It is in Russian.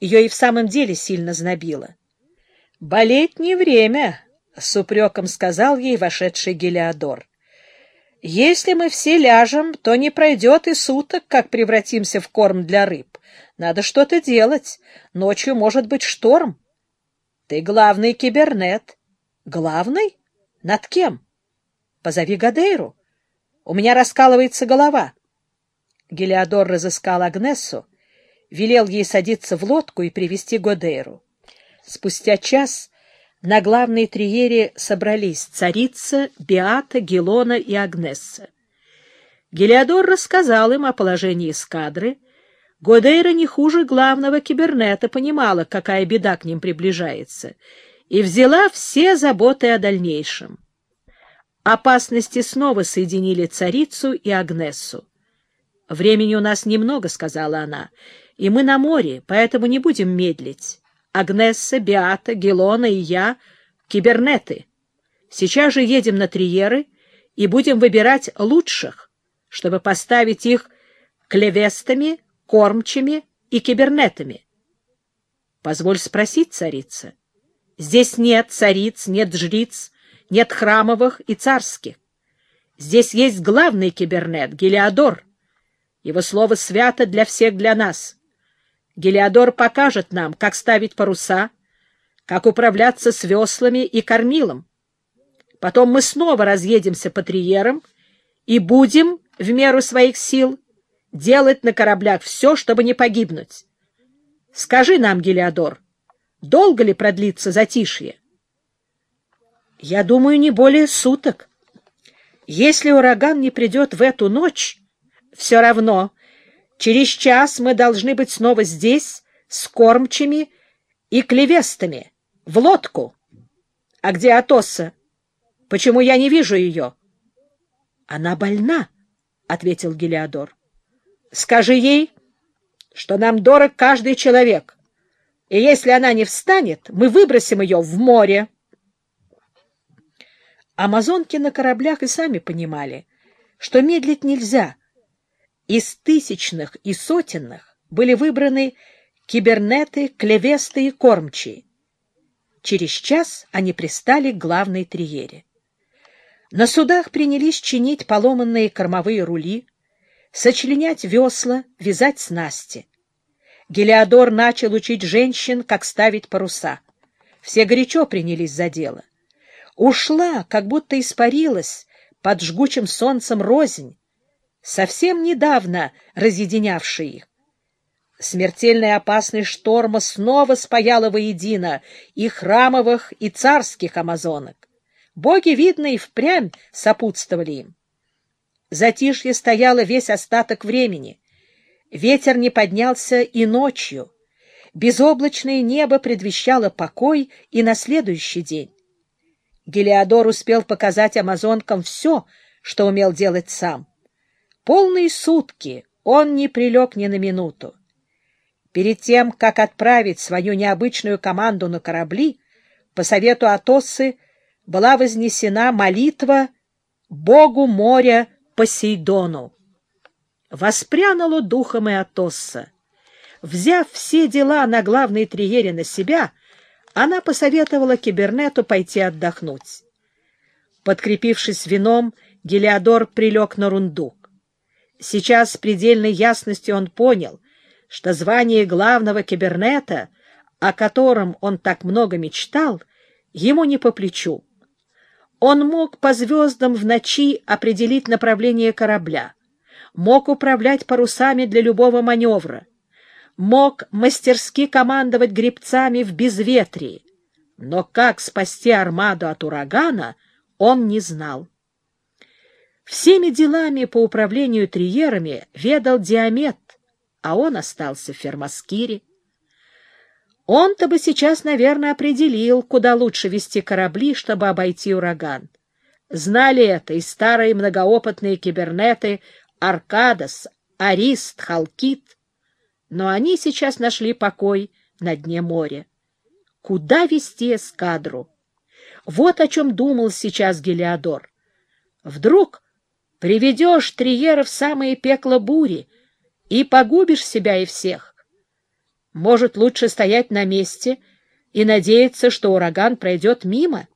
Ее и в самом деле сильно знобило. — Болеть не время, — с упреком сказал ей вошедший Гелиодор. — Если мы все ляжем, то не пройдет и суток, как превратимся в корм для рыб. Надо что-то делать. Ночью может быть шторм. Ты главный кибернет. Главный? Над кем? Позови Гадейру. У меня раскалывается голова. Гелиодор разыскал Агнесу, велел ей садиться в лодку и привести Годейру. Спустя час на главной триере собрались царица, Биата, Гелона и Агнесса. Гелиодор рассказал им о положении эскадры. Годейра не хуже главного кибернета понимала, какая беда к ним приближается, и взяла все заботы о дальнейшем. Опасности снова соединили царицу и Агнессу. «Времени у нас немного», — сказала она, — «и мы на море, поэтому не будем медлить. Агнесса, Биата, Гелона и я — кибернеты. Сейчас же едем на Триеры и будем выбирать лучших, чтобы поставить их клевестами, кормчими и кибернетами. Позволь спросить, царица. Здесь нет цариц, нет жриц, нет храмовых и царских. Здесь есть главный кибернет, Гелиодор. Его слово свято для всех для нас. Гелиодор покажет нам, как ставить паруса, как управляться с веслами и кормилом. Потом мы снова разъедемся по триерам и будем, в меру своих сил, делать на кораблях все, чтобы не погибнуть. Скажи нам, Гелиодор, долго ли продлится затишье? Я думаю, не более суток. Если ураган не придет в эту ночь, все равно Через час мы должны быть снова здесь, с кормчими и клевестами, в лодку. А где Атоса? Почему я не вижу ее? — Она больна, — ответил Гелиодор. — Скажи ей, что нам дорог каждый человек, и если она не встанет, мы выбросим ее в море. Амазонки на кораблях и сами понимали, что медлить нельзя — из тысячных и сотенных были выбраны кибернеты, клевесты и кормчие. Через час они пристали к главной триере. На судах принялись чинить поломанные кормовые рули, сочленять весла, вязать снасти. Гелиодор начал учить женщин, как ставить паруса. Все горячо принялись за дело. Ушла, как будто испарилась, под жгучим солнцем рознь, совсем недавно разъединявший их. Смертельная опасность шторма снова спаяла воедино и храмовых, и царских амазонок. Боги, видно, и впрямь сопутствовали им. Затишье стояло весь остаток времени. Ветер не поднялся и ночью. Безоблачное небо предвещало покой и на следующий день. Гелиодор успел показать амазонкам все, что умел делать сам — Полные сутки он не прилег ни на минуту. Перед тем, как отправить свою необычную команду на корабли, по совету Атосы была вознесена молитва Богу моря Посейдону. Воспрянуло духом и Атосса. Взяв все дела на главной триере на себя, она посоветовала Кибернету пойти отдохнуть. Подкрепившись вином, Гелиодор прилег на рундук. Сейчас с предельной ясностью он понял, что звание главного кибернета, о котором он так много мечтал, ему не по плечу. Он мог по звездам в ночи определить направление корабля, мог управлять парусами для любого маневра, мог мастерски командовать гребцами в безветрии, но как спасти армаду от урагана, он не знал. Всеми делами по управлению триерами ведал Диамет, а он остался в Фермаскире. Он-то бы сейчас, наверное, определил, куда лучше вести корабли, чтобы обойти ураган. Знали это и старые многоопытные кибернеты Аркадос, Арист, Халкит. Но они сейчас нашли покой на дне моря. Куда вести эскадру? Вот о чем думал сейчас Гелиодор. Вдруг Приведешь Триера в самое пекло бури и погубишь себя и всех. Может, лучше стоять на месте и надеяться, что ураган пройдет мимо?